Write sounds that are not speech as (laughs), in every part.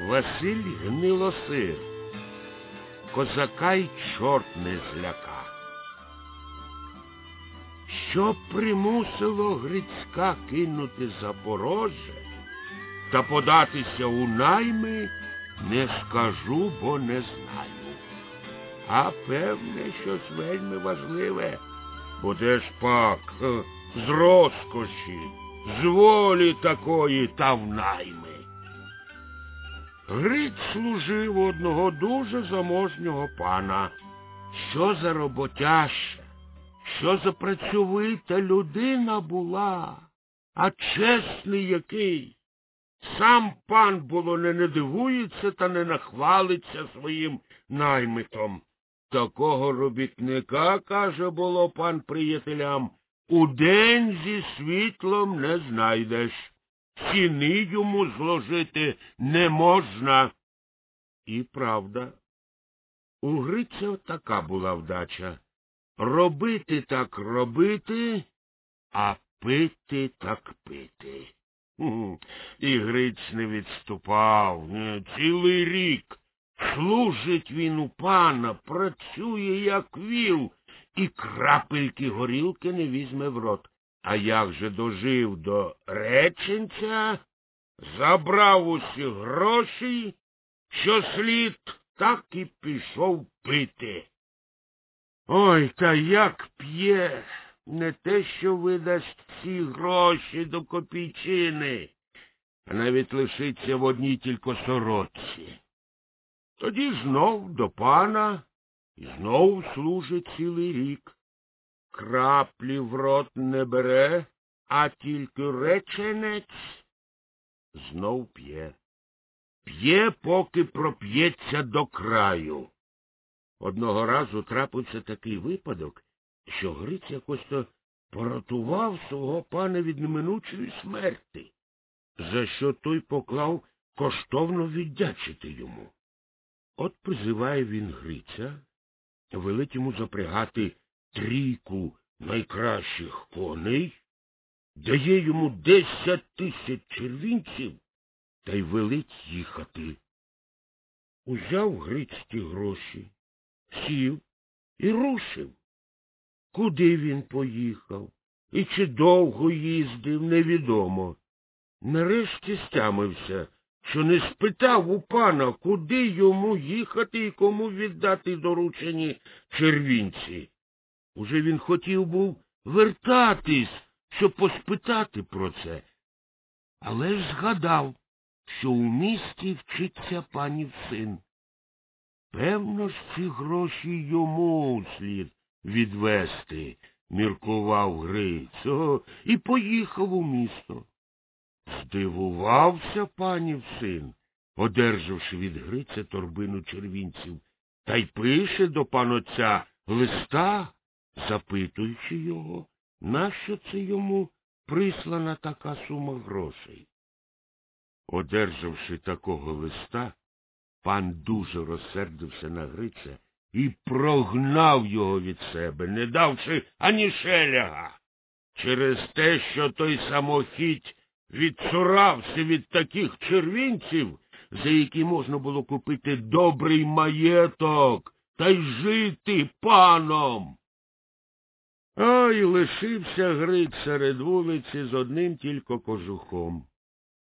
Василь гнилосир. Козака й чорт не зляка. Що примусило Грицька кинути Запорожжя та податися у найми, не скажу, бо не знаю. А певне, щось вельми важливе. Бо де ж пак е, з розкоші, з волі такої та в найми. Гриць служив одного дуже заможнього пана. Що за роботяща, що за працьовита людина була, а чесний який. Сам пан було не не дивується та не нахвалиться своїм наймитом. Такого робітника, каже, було пан приятелям, удень зі світлом не знайдеш. Ціни йому зложити не можна. І правда, у Гриця така була вдача. Робити так робити, а пити так пити. І Гриць не відступав. Цілий рік служить він у пана, працює, як віл, і крапельки горілки не візьме в рот. А як же дожив до реченця, забрав усі гроші, що слід, так і пішов пити. Ой, та як п'є, не те, що видасть ці гроші до копійчини, а навіть лишиться в одній тільки сорочці. Тоді знов до пана і знов служить цілий рік краплі в рот не бере, а тільки реченець знов п'є. П'є, поки проп'ється до краю. Одного разу трапився такий випадок, що Гриць якось то порятував свого пана від неминучої смерти, за що той поклав коштовно віддячити йому. От призиває він Гриця, велить йому запрягати трійку найкращих коней, дає йому десять тисяч червінців та й велить їхати. Узяв Гриць ті гроші, сів і рушив. Куди він поїхав і чи довго їздив, невідомо. Нарешті стямився, що не спитав у пана, куди йому їхати і кому віддати доручені червінці. Уже він хотів був вертатись, щоб поспитати про це. Але ж згадав, що у місті вчиться панів син. Певно ж, ці гроші йому слід відвести, міркував Гриць, і поїхав у місто. Здивувався панів син, одержавши від Гриця торбину червінців, та й пише до панотця листа запитуючи його, нащо це йому прислана така сума грошей. Одержавши такого листа, пан дуже розсердився на Гриця і прогнав його від себе, не давши ані шеляга. Через те, що той самохідь відцурався від таких червінців, за які можна було купити добрий маєток та й жити паном. Ой, лишився Гриць серед вулиці з одним тільки кожухом.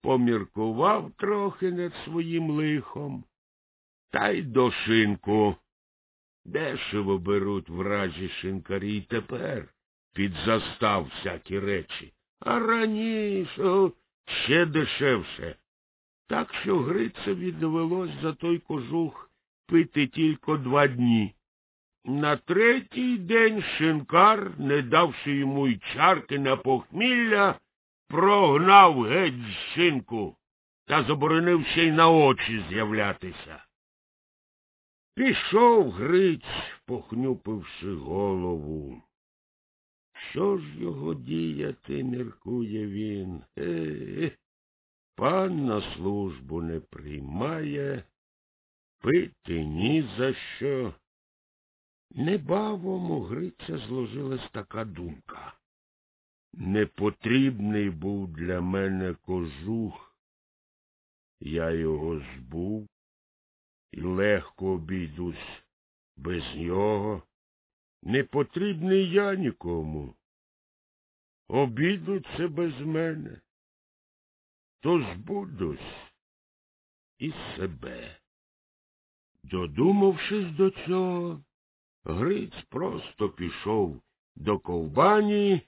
Поміркував трохи над своїм лихом, та й до шинку. Дешево беруть вражі шинкарі й тепер під застав всякі речі, а раніше ще дешевше. Так що Грицеві довелось за той кожух пити тільки два дні. На третій день шинкар, не давши йому й чарки на похмілля, прогнав геть з шинку та заборонив ще й на очі з'являтися. Пішов Гриць, похнюпивши голову. Що ж його діяти, міркує він. Е, пан на службу не приймає, пити ні за що. Небавом у Гриця зложилась така думка. Непотрібний був для мене кожух. Я його збув і легко обійдусь без нього. Не потрібний я нікому. Обійдуться без мене, то збудусь і себе. Додумавшись до цього, Гриць просто пішов до ковбані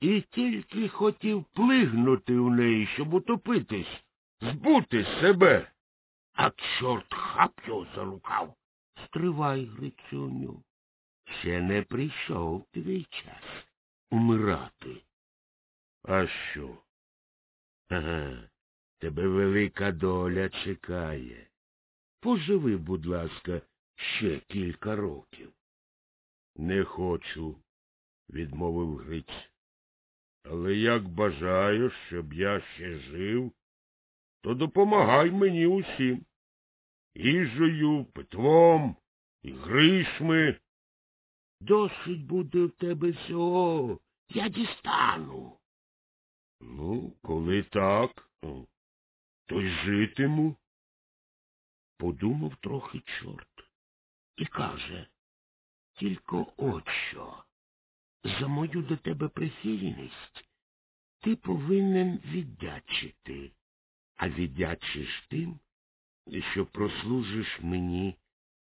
і тільки хотів плигнути у неї, щоб утопитись, збути себе. А чорт хап його за рукав. Стривай, Грицюню. Ще не прийшов твій час умирати. А що? Ага, тебе велика доля чекає. Поживи, будь ласка, ще кілька років. Не хочу, відмовив Гриць. Але як бажаєш, щоб я ще жив, то допомагай мені усім. Їжею, питвом і гришми. Досить буде в тебе всього. Я дістану. Ну, коли так, то й житиму. Подумав трохи чорт і каже, тільки от що. За мою до тебе прихильність ти повинен віддячити, а віддячиш тим, що прослужиш мені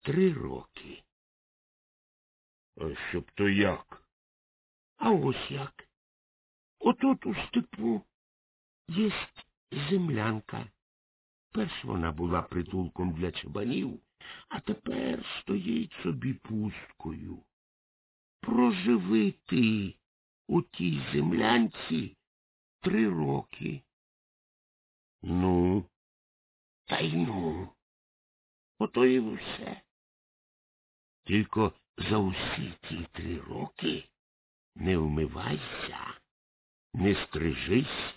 три роки. А щоб то як? А ось як. Отут у степу єсть землянка. Перш вона була притулком для чабанів, а тепер стоїть собі пусткою. Проживи ти у тій землянці три роки. Ну, та й ну. Ото і все. Тільки за усі ті три роки не вмивайся, не стрижись,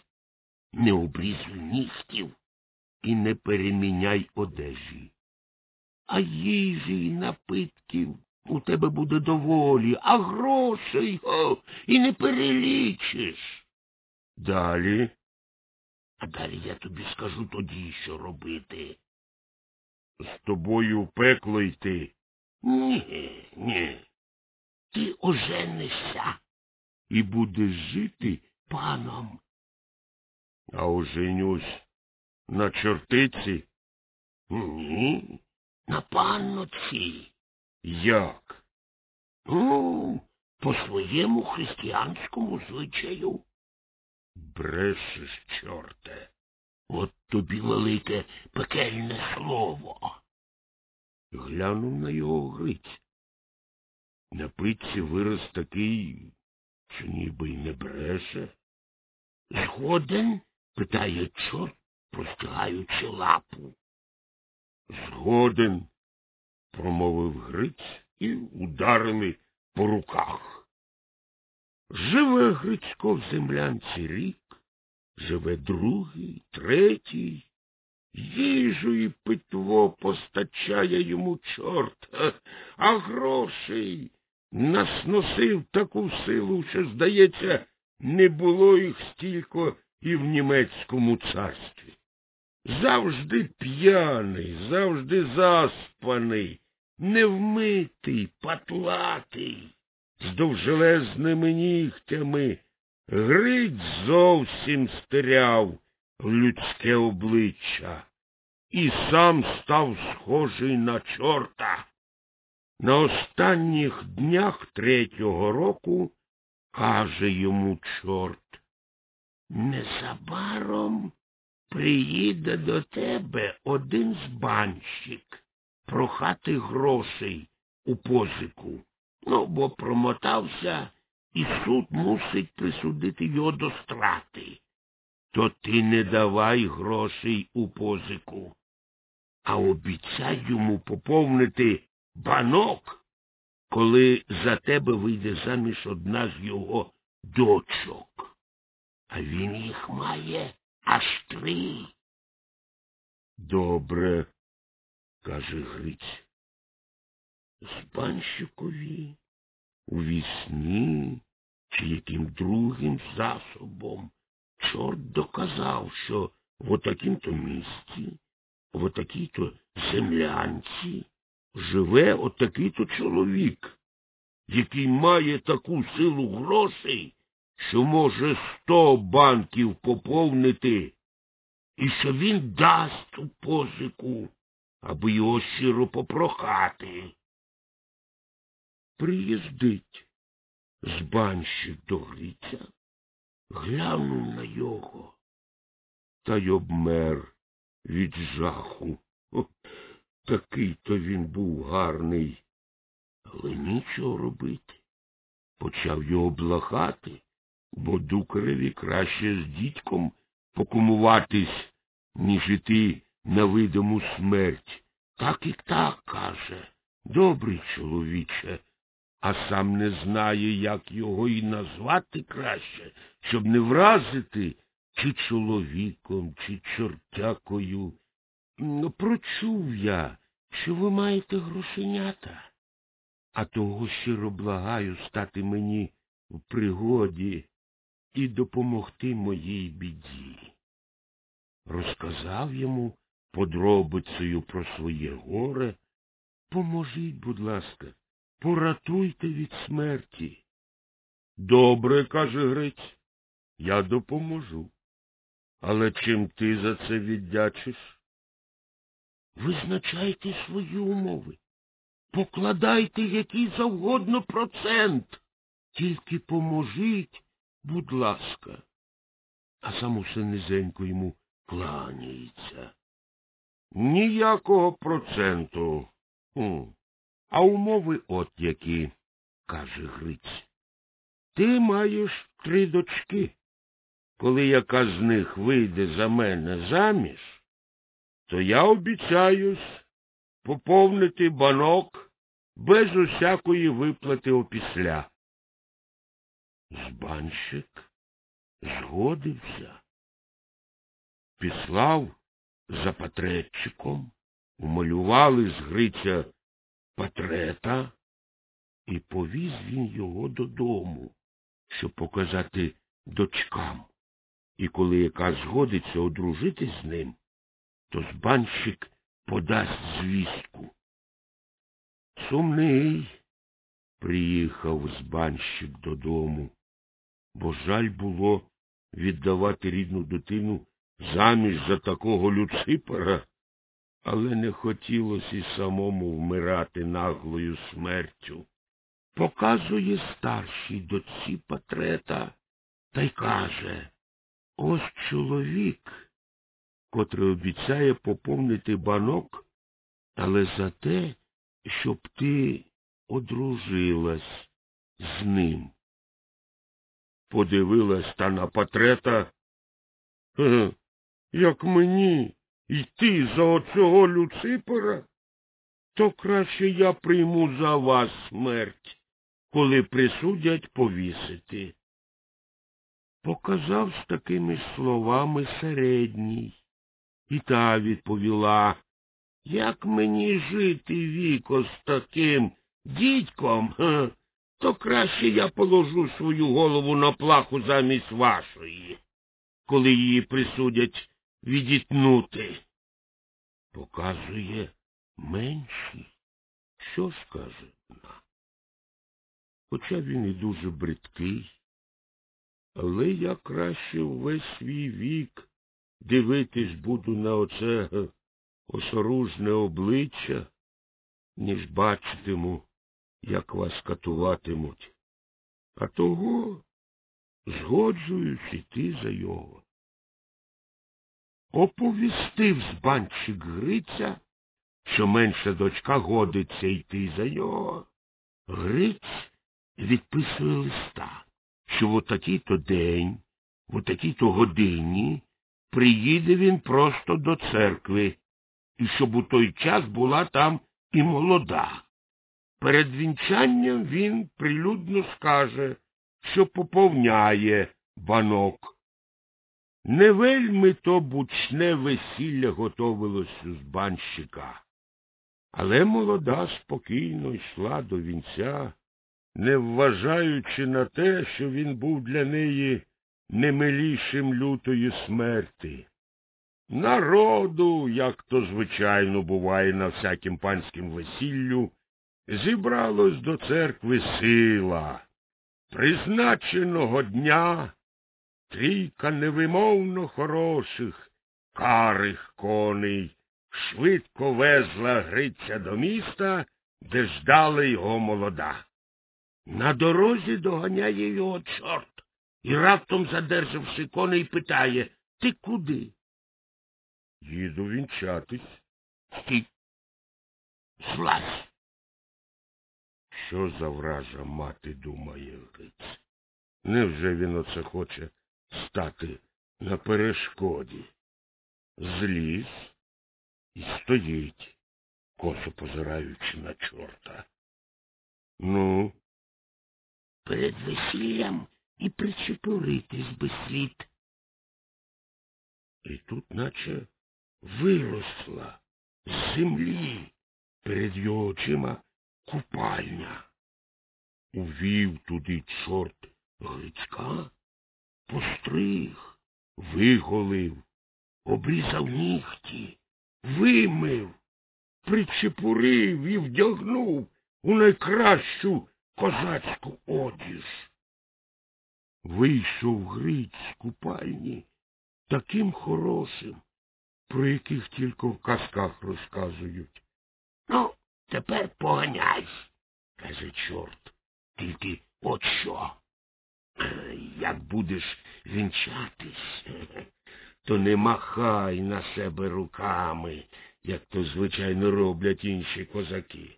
не обрізуй нігтів і не переміняй одежі. А їжі й напитків у тебе буде доволі, а грошей о, і не перелічиш. Далі. А далі я тобі скажу тоді, що робити. З тобою в пекло йти. Ні, ні. Ти оженишся і будеш жити паном. А оженюсь на чортиці? Ні, на панноці. Як? Ну, по своєму християнському звичаю. Брешеш, чорте. От тобі велике пекельне слово. Глянув на його гриць. На пиці вираз такий, що ніби й не бреше. Згоден? питає чорт, простягаючи лапу. Згоден, промовив Гриць і ударили по руках. Живе Грицько в землянці рік, живе другий, третій. Їжу і питво постачає йому чорт, а грошей насносив таку силу, що, здається, не було їх стільки і в німецькому царстві. Завжди п'яний, завжди заспаний, невмитий, патлатий, з довжелезними нігтями, Гриць зовсім стеряв людське обличчя і сам став схожий на чорта. На останніх днях третього року каже йому чорт, незабаром приїде до тебе один з банщик прохати грошей у позику. Ну, бо промотався, і суд мусить присудити його до страти. То ти не давай грошей у позику, а обіцяй йому поповнити банок, коли за тебе вийде заміж одна з його дочок. А він їх має аж три. Добре, каже Гриць. З банщикові у вісні чи яким другим засобом чорт доказав, що в отакім то місці в отакій-то землянці живе отакий-то чоловік, який має таку силу грошей, що може сто банків поповнити, і що він дасть у позику, аби його щиро попрохати. Приїздить збанщик до Гриця, глянув на його та й обмер від жаху. Такий то він був гарний. Але нічого робити. Почав його блахати, бо дукареві краще з дідьком покумуватись, ніж іти на видиму смерть. Так і так, каже, добрий чоловіче, а сам не знає, як його і назвати краще, щоб не вразити чи чоловіком, чи чортякою. Ну, прочув я, що ви маєте грошенята, а того щиро благаю стати мені в пригоді і допомогти моїй біді. Розказав йому подробицею про своє горе. Поможіть, будь ласка, поратуйте від смерті. Добре, каже Гриць, я допоможу. Але чим ти за це віддячиш? Визначайте свої умови. Покладайте який завгодно процент. Тільки поможіть, будь ласка. А сам усе низенько йому кланяється. Ніякого проценту. Хм. А умови от які, каже Гриць. Ти маєш три дочки. Коли яка з них вийде за мене заміж, то я обіцяюсь поповнити банок без усякої виплати опісля. Збанщик згодився, післав за патретчиком, умалювали з Гриця патрета, і повіз він його додому, щоб показати дочкам. І коли яка згодиться одружитись з ним, то збанщик подасть звістку. Сумний приїхав збанщик додому, бо жаль було віддавати рідну дитину заміж за такого Люципера, але не хотілося і самому вмирати наглою смертю. Показує старшій дочці патрета та й каже Ось чоловік, котрий обіцяє поповнити банок, але за те, щоб ти одружилась з ним. Подивилась та на патрета. Як мені йти за оцього Люципера, то краще я прийму за вас смерть, коли присудять повісити показав з такими словами середній. І та відповіла, як мені жити віко з таким дідьком, га, то краще я положу свою голову на плаху замість вашої, коли її присудять відітнути. Показує менший. Що скаже вона? Хоча він і дуже бридкий, але я краще весь свій вік дивитись буду на оце осоружне обличчя, ніж бачитиму, як вас катуватимуть. А того згоджуюсь іти за його. Оповістив збанчик Гриця, що менша дочка годиться йти за його. Гриць відписує листа що в отакий-то день, в отакій-то годині приїде він просто до церкви, і щоб у той час була там і молода. Перед вінчанням він прилюдно скаже, що поповняє банок. Не вельми то бучне весілля готовилось з банщика, але молода спокійно йшла до вінця не вважаючи на те, що він був для неї немилішим лютої смерти. Народу, як то звичайно буває на всякім панськім весіллю, зібралось до церкви сила. Призначеного дня трійка невимовно хороших, карих коней швидко везла Гриця до міста, де ждала його молода. На дорозі доганяє його чорт і раптом, задержавши коней, питає Ти куди? Їду вінчатись. Стій. Злазь. Що за вража мати думає Гриць? Невже він оце хоче стати на перешкоді? Зліз і стоїть, косо позираючи на чорта. Ну, перед весіллям і причепуритись би слід. І тут наче виросла з землі перед його очима купальня. Увів туди чорт Грицька, постриг, виголив, обрізав нігті, вимив, причепурив і вдягнув у найкращу козацьку одіж. Вийшов Гриць з купальні таким хорошим, про яких тільки в казках розказують. Ну, тепер поганяй, каже чорт. Тільки от що. Як будеш вінчатись, (laughs) то не махай на себе руками, як то, звичайно, роблять інші козаки.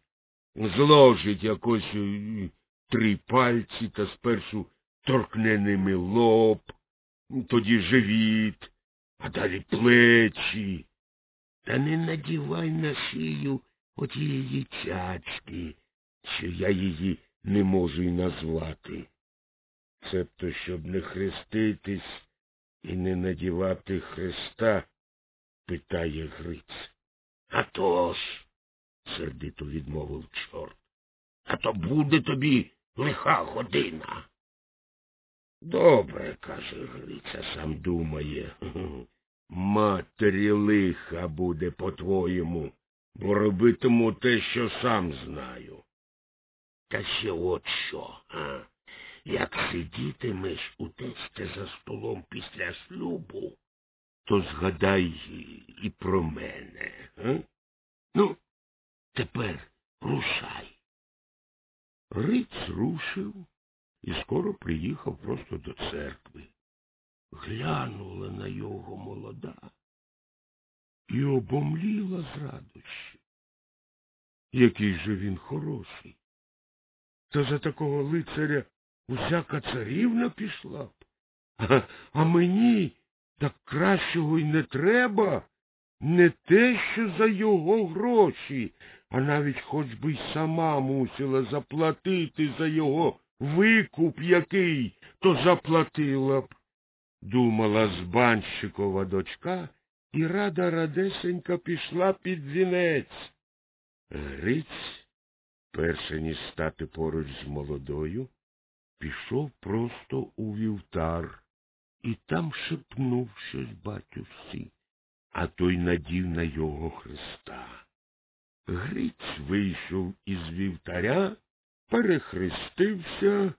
Зложить якось е, три пальці та спершу торкне ними лоб, тоді живіт, а далі плечі. Та не надівай на шию отієї цяцьки, що я її не можу й назвати. Цебто, щоб не хреститись і не надівати хреста, питає Гриць. А то ж, сердито відмовив чорт. А то буде тобі лиха година. Добре, каже Гриця, сам думає. Матері лиха буде по-твоєму, бо робитиму те, що сам знаю. Та ще от що, а? Як сидітимеш у тесте за столом після шлюбу, то згадай і про мене. А? Ну, тепер рушай. Риць рушив і скоро приїхав просто до церкви. Глянула на його молода і обомліла з радощі. Який же він хороший. Та за такого лицаря усяка царівна пішла б. А, а мені так кращого й не треба. Не те, що за його гроші, а навіть хоч би й сама мусила заплатити за його викуп який, то заплатила б. Думала збанщикова дочка і рада радесенька пішла під вінець. Гриць, перше ніж стати поруч з молодою, пішов просто у вівтар і там шепнув щось батюшці, а той надів на його хреста. Гриць вийшов із вівтаря перехрестився,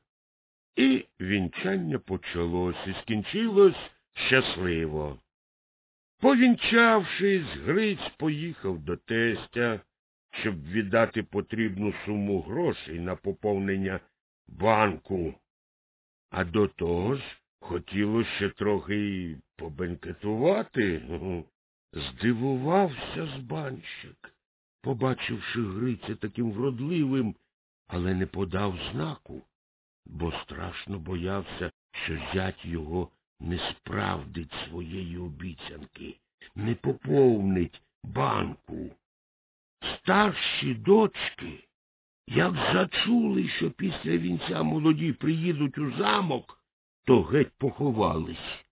і вінчання почалось і скінчилось щасливо. Повінчавшись, Гриць поїхав до тестя, щоб віддати потрібну суму грошей на поповнення банку. А до того ж хотілося ще трохи побенкетувати. (laughs) Здивувався збанщик, побачивши Гриця таким вродливим але не подав знаку, бо страшно боявся, що зять його не справдить своєї обіцянки, не поповнить банку. Старші дочки, як зачули, що після вінця молоді приїдуть у замок, то геть поховались,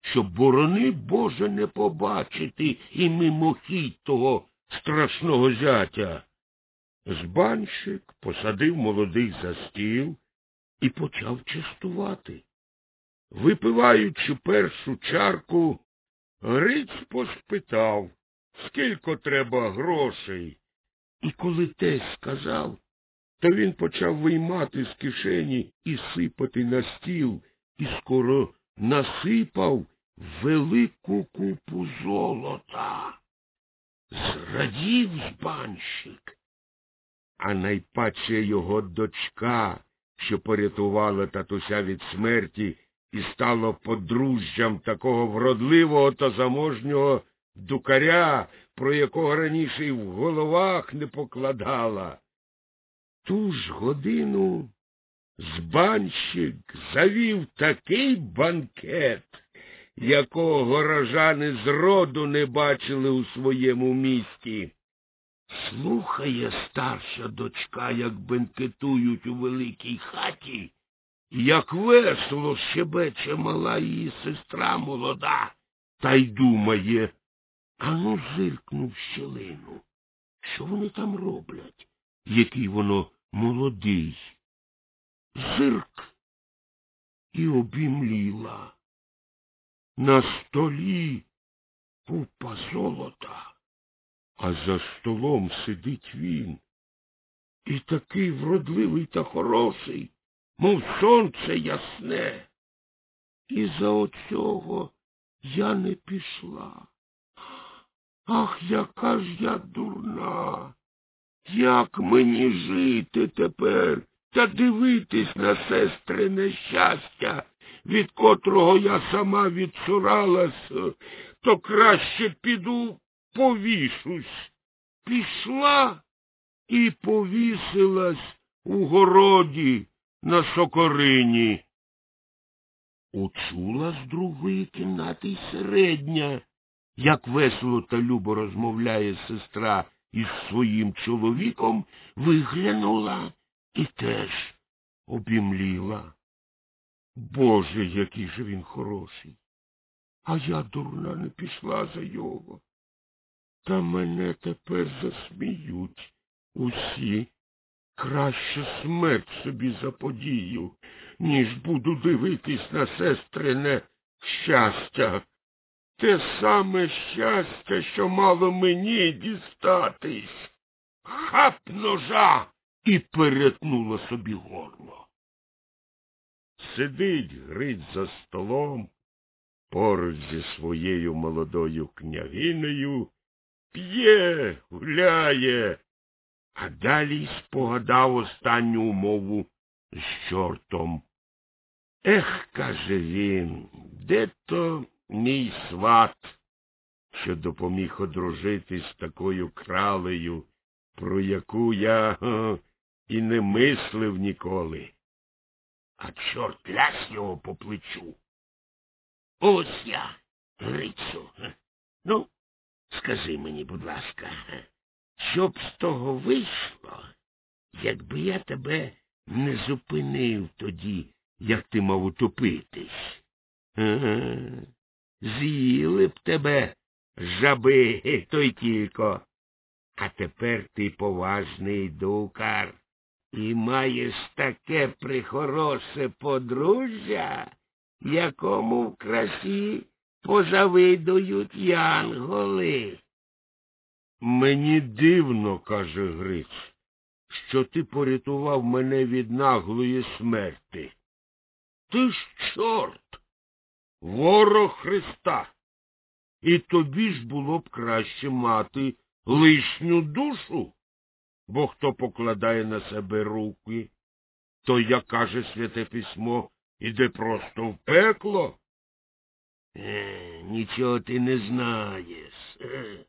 щоб борони Боже не побачити і мимохідь того страшного зятя. Збанщик посадив молодих за стіл і почав частувати. Випиваючи першу чарку, Гриць поспитав, скільки треба грошей. І коли тесь сказав, то він почав виймати з кишені і сипати на стіл, і скоро насипав велику купу золота. Зрадів збанщик, а найпаче його дочка, що порятувала татуся від смерті і стала подружжям такого вродливого та заможнього дукаря, про якого раніше й в головах не покладала. Ту ж годину збанщик завів такий банкет, якого горожани зроду не бачили у своєму місті. Слухає старша дочка, як бенкетують у великій хаті, як весело щебече мала її сестра молода, та й думає, ану зиркнув щелину. Що вони там роблять? Який воно молодий. Зирк і обімліла. На столі купа золота, а за столом сидить він. І такий вродливий та хороший, мов сонце ясне. І за оцього я не пішла. Ах, яка ж я дурна. Як мені жити тепер та дивитись на сестрине щастя, від котрого я сама відсуралась, то краще піду повішусь. Пішла і повісилась у городі на сокорині. Учула з другої кімнати й середня, як весело та любо розмовляє сестра із своїм чоловіком, виглянула і теж обімліла. Боже, який же він хороший. А я, дурна, не пішла за його. Та мене тепер засміють усі. Краще смерть собі заподію, ніж буду дивитись на сестрине щастя. Те саме щастя, що мало мені дістатись. Хап ножа і перетнула собі горло. Сидить Гриць за столом поруч зі своєю молодою княгинею, п'є, гуляє, а далі спогадав останню умову з чортом. Ех, каже він, де то мій сват, що допоміг одружитись з такою кралею, про яку я га, і не мислив ніколи. А чорт ляс його по плечу. Ось я, Грицю. Ну, скажи мені, будь ласка, що б з того вийшло, якби я тебе не зупинив тоді, як ти мав утопитись? Ага. З'їли б тебе, жаби, (laughs) то й тільки. А тепер ти поважний дукар і маєш таке прихоросе подружжя, якому в красі позавидують янголи. Мені дивно, каже Гриць, що ти порятував мене від наглої смерти. Ти ж чорт, ворог Христа. І тобі ж було б краще мати лишню душу, бо хто покладає на себе руки, то, як каже святе письмо, іде просто в пекло. Е, нічого ти не знаєш. Е,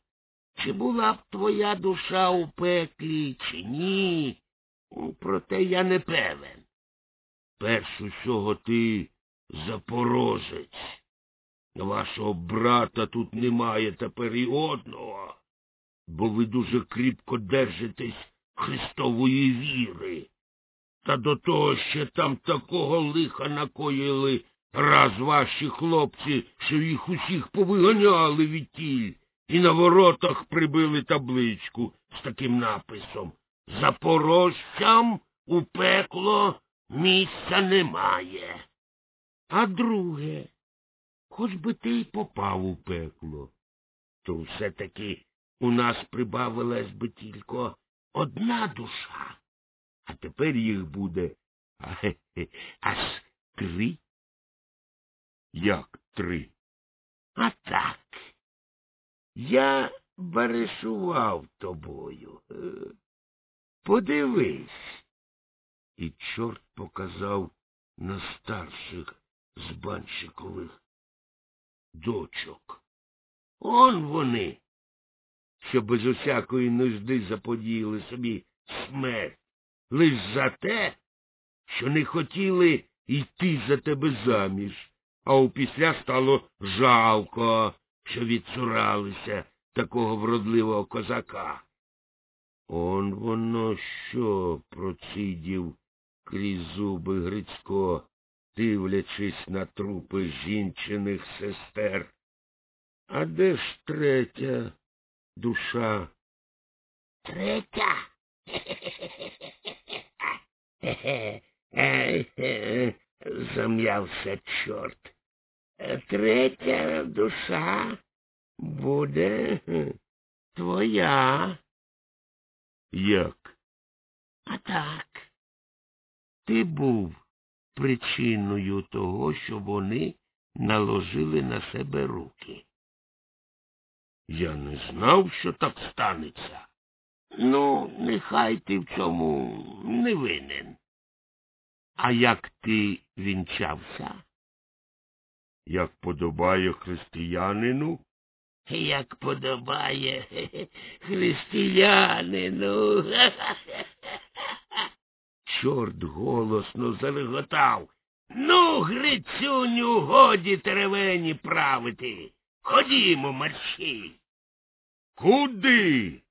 чи була б твоя душа у пеклі, чи ні? Проте я не певен. Перш усього ти запорожець. Вашого брата тут немає тепер і одного, бо ви дуже кріпко держитесь Христової віри. Та до того ще там такого лиха накоїли раз ваші хлопці, що їх усіх повиганяли від тіль, і на воротах прибили табличку з таким написом Запорожцям у пекло місця немає. А друге, хоч би ти й попав у пекло, то все-таки у нас прибавилась би тільки одна душа, а тепер їх буде аж три. Як три? А так. Я баришував тобою. Подивись. І чорт показав на старших з банщикових дочок. Он вони, що без усякої нужди заподіяли собі смерть, лиш за те, що не хотіли йти за тебе заміж, а опісля стало жалко, що відсуралися такого вродливого козака. Он воно що процидів крізь зуби Грицько, дивлячись на трупи жінчиних сестер. А де ж третя душа? Третя? Зам'явся чорт. Третя душа буде твоя. Як? А так. Ти був причиною того, що вони наложили на себе руки. Я не знав, що так станеться. Ну, нехай ти в цьому не винен. А як ти вінчався? Як подобає християнину? Як подобає (laughs) християнину. (laughs) Чорт голосно зареготав. Ну, Грицюню, годі теревені правити. Ходімо, марші. Куди?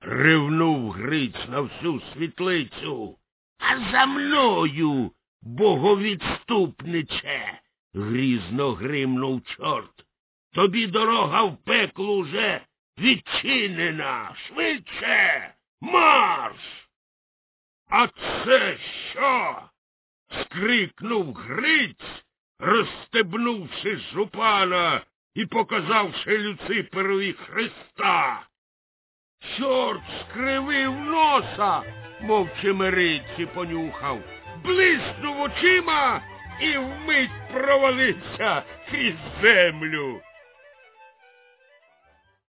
ревнув Гриць на всю світлицю. А за мною, боговідступниче, грізно гримнув чорт. Тобі дорога в пекло вже відчинена. Швидше марш. А це що? скрикнув Гриць, розстебнувши жупана і показавши Люциперові Христа. Чорт скривив носа, мов чимериці понюхав, блиснув очима і вмить провалився крізь землю.